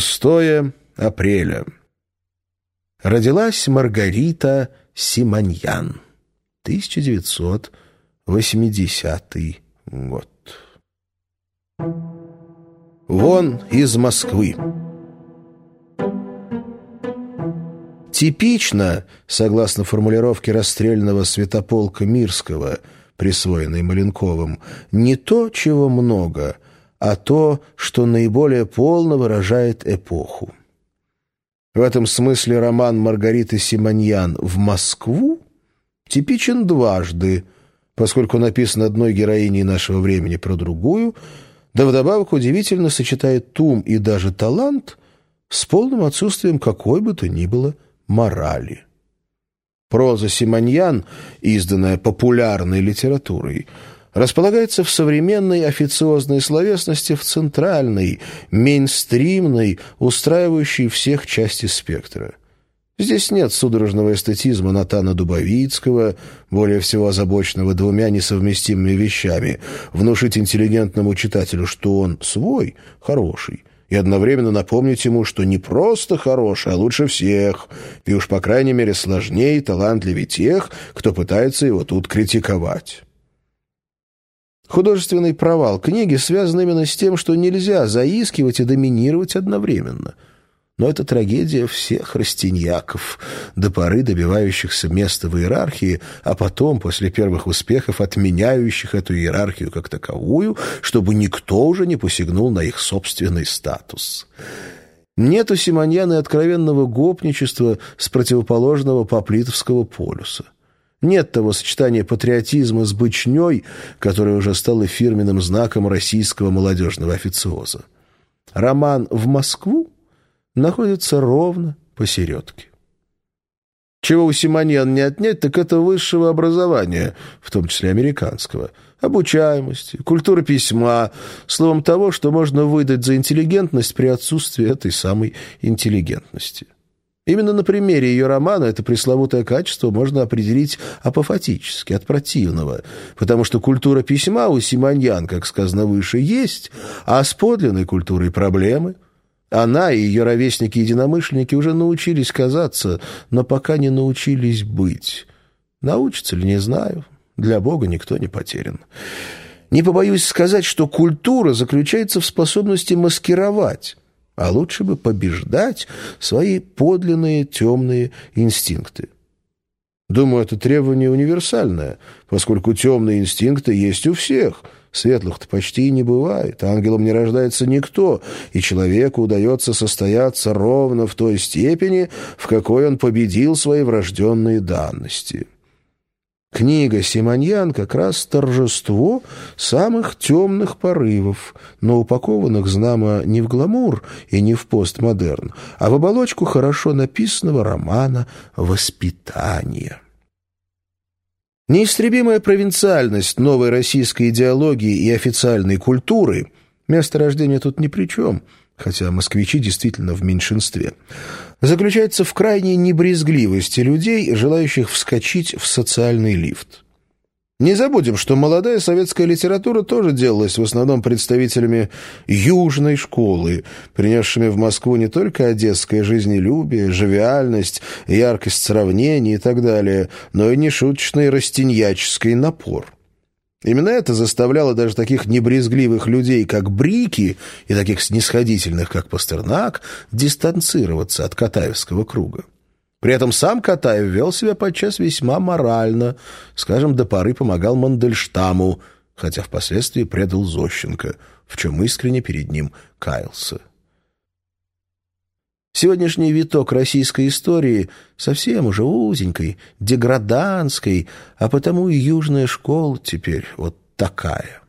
6 апреля. Родилась Маргарита Симоньян. 1980 год. Вон из Москвы. Типично, согласно формулировке расстрельного святополка Мирского, присвоенной Маленковым, не то, чего много, а то, что наиболее полно выражает эпоху. В этом смысле роман Маргариты Симоньян «В Москву» типичен дважды, поскольку написан одной героиней нашего времени про другую, да вдобавок удивительно сочетает ум и даже талант с полным отсутствием какой бы то ни было морали. Проза Симоньян, изданная популярной литературой, располагается в современной официозной словесности в центральной, мейнстримной, устраивающей всех части спектра. Здесь нет судорожного эстетизма Натана Дубовицкого, более всего озабоченного двумя несовместимыми вещами — внушить интеллигентному читателю, что он свой, хороший, и одновременно напомнить ему, что не просто хороший, а лучше всех, и уж, по крайней мере, сложнее и талантливее тех, кто пытается его тут критиковать. Художественный провал книги связан именно с тем, что нельзя заискивать и доминировать одновременно. Но это трагедия всех растиньяков, до поры добивающихся места в иерархии, а потом, после первых успехов, отменяющих эту иерархию как таковую, чтобы никто уже не посягнул на их собственный статус. Нет у Симоньяна откровенного гопничества с противоположного Поплитовского полюса. Нет того сочетания патриотизма с бычней, которое уже стало фирменным знаком российского молодежного официоза. Роман «В Москву» находится ровно посередке. Чего у Симоньян не отнять, так это высшего образования, в том числе американского, обучаемости, культуры письма, словом того, что можно выдать за интеллигентность при отсутствии этой самой интеллигентности. Именно на примере ее романа это пресловутое качество можно определить апофатически, от противного, потому что культура письма у Симоньян, как сказано выше, есть, а с подлинной культурой проблемы. Она и ее ровесники-единомышленники уже научились казаться, но пока не научились быть. Научатся ли, не знаю. Для Бога никто не потерян. Не побоюсь сказать, что культура заключается в способности маскировать а лучше бы побеждать свои подлинные темные инстинкты. Думаю, это требование универсальное, поскольку темные инстинкты есть у всех. Светлых-то почти не бывает, ангелом не рождается никто, и человеку удается состояться ровно в той степени, в какой он победил свои врожденные данности». Книга «Симоньян» как раз торжество самых темных порывов, но упакованных, знамо, не в гламур и не в постмодерн, а в оболочку хорошо написанного романа «Воспитание». Неистребимая провинциальность новой российской идеологии и официальной культуры – место рождения тут ни при чем, хотя москвичи действительно в меньшинстве – заключается в крайней небрезгливости людей, желающих вскочить в социальный лифт. Не забудем, что молодая советская литература тоже делалась в основном представителями южной школы, принесшими в Москву не только одесское жизнелюбие, живиальность, яркость сравнений и так далее, но и нешуточный растиньяческий напор. Именно это заставляло даже таких небрезгливых людей, как Брики, и таких снисходительных, как Пастернак, дистанцироваться от Катаевского круга. При этом сам Катаев вел себя подчас весьма морально, скажем, до поры помогал Мандельштаму, хотя впоследствии предал Зощенко, в чем искренне перед ним каялся. Сегодняшний виток российской истории совсем уже узенькой, деграданской, а потому и южная школа теперь вот такая.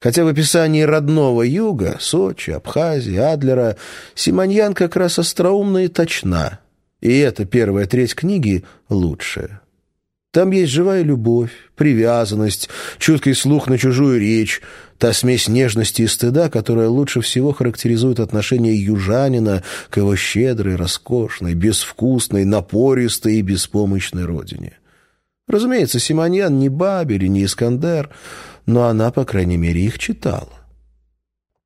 Хотя в описании родного юга, Сочи, Абхазии, Адлера, Симоньян как раз остроумна и точна, и эта первая треть книги лучшая. Там есть живая любовь, привязанность, чуткий слух на чужую речь, та смесь нежности и стыда, которая лучше всего характеризует отношение южанина к его щедрой, роскошной, безвкусной, напористой и беспомощной родине. Разумеется, Симоньян не Бабель и не Искандер, но она, по крайней мере, их читала.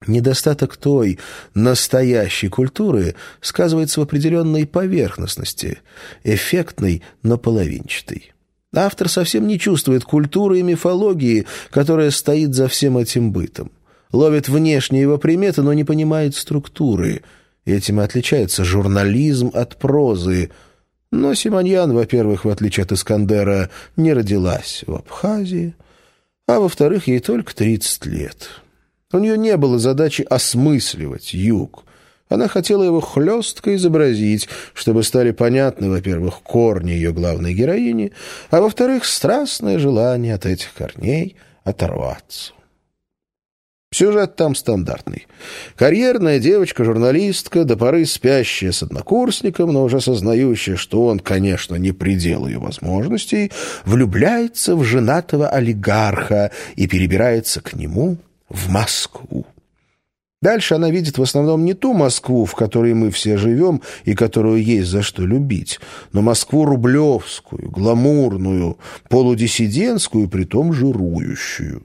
Недостаток той, настоящей культуры сказывается в определенной поверхностности, эффектной, но половинчатой. Автор совсем не чувствует культуры и мифологии, которая стоит за всем этим бытом. Ловит внешние его приметы, но не понимает структуры. Этим и отличается журнализм от прозы. Но Симоньян, во-первых, в отличие от Искандера, не родилась в Абхазии, а во-вторых, ей только 30 лет. У нее не было задачи осмысливать юг. Она хотела его хлестко изобразить, чтобы стали понятны, во-первых, корни ее главной героини, а во-вторых, страстное желание от этих корней оторваться. Сюжет там стандартный. Карьерная девочка-журналистка, до поры спящая с однокурсником, но уже сознающая, что он, конечно, не предел ее возможностей, влюбляется в женатого олигарха и перебирается к нему в Москву. Дальше она видит в основном не ту Москву, в которой мы все живем и которую есть за что любить, но Москву рублевскую, гламурную, полудиссидентскую, притом жирующую.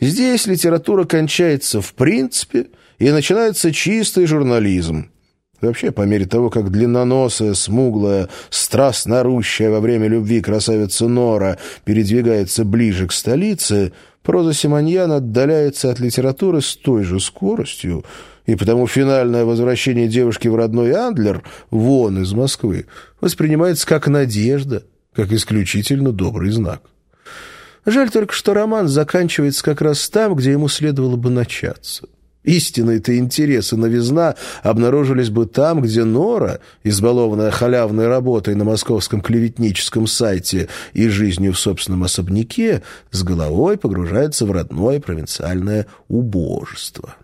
Здесь литература кончается в принципе, и начинается чистый журнализм. Вообще, по мере того, как длинноносая, смуглая, страстно орущая во время любви красавица Нора передвигается ближе к столице – Проза Симоньяна отдаляется от литературы с той же скоростью, и потому финальное возвращение девушки в родной Андлер, вон из Москвы, воспринимается как надежда, как исключительно добрый знак. Жаль только, что роман заканчивается как раз там, где ему следовало бы начаться. Истинные-то интересы новизна обнаружились бы там, где Нора, избалованная халявной работой на московском клеветническом сайте и жизнью в собственном особняке, с головой погружается в родное провинциальное убожество.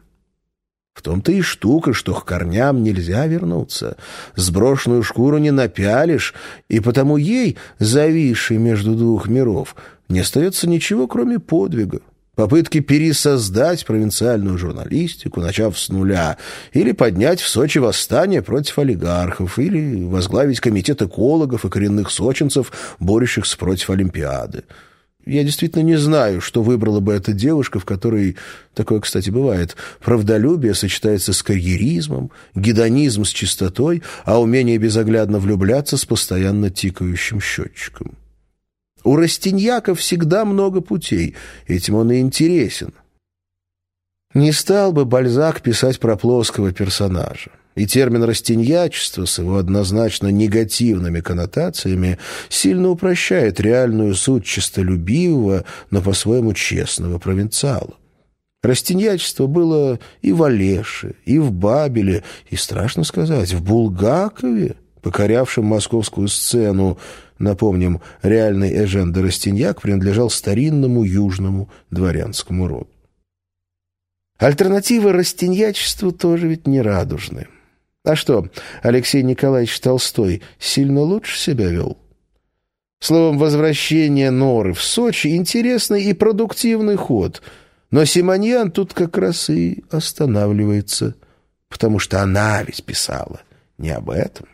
В том-то и штука, что к корням нельзя вернуться. Сброшенную шкуру не напялишь, и потому ей, зависшей между двух миров, не остается ничего, кроме подвига попытки пересоздать провинциальную журналистику, начав с нуля, или поднять в Сочи восстание против олигархов, или возглавить комитет экологов и коренных сочинцев, борющихся против Олимпиады. Я действительно не знаю, что выбрала бы эта девушка, в которой, такое, кстати, бывает, правдолюбие сочетается с карьеризмом, гедонизм с чистотой, а умение безоглядно влюбляться с постоянно тикающим счетчиком. У Растиньяка всегда много путей, этим он и интересен. Не стал бы Бальзак писать про плоского персонажа. И термин «растиньячество» с его однозначно негативными коннотациями сильно упрощает реальную суть честолюбивого, но по-своему честного провинциала. Растиньячество было и в Олеше, и в Бабеле, и, страшно сказать, в Булгакове, покорявшем московскую сцену, Напомним, реальный Эжен де Растиньяк принадлежал старинному южному дворянскому роду. Альтернативы растиньячеству тоже ведь не радужны. А что, Алексей Николаевич Толстой сильно лучше себя вел? Словом, возвращение Норы в Сочи — интересный и продуктивный ход, но Симоньян тут как раз и останавливается, потому что она ведь писала не об этом.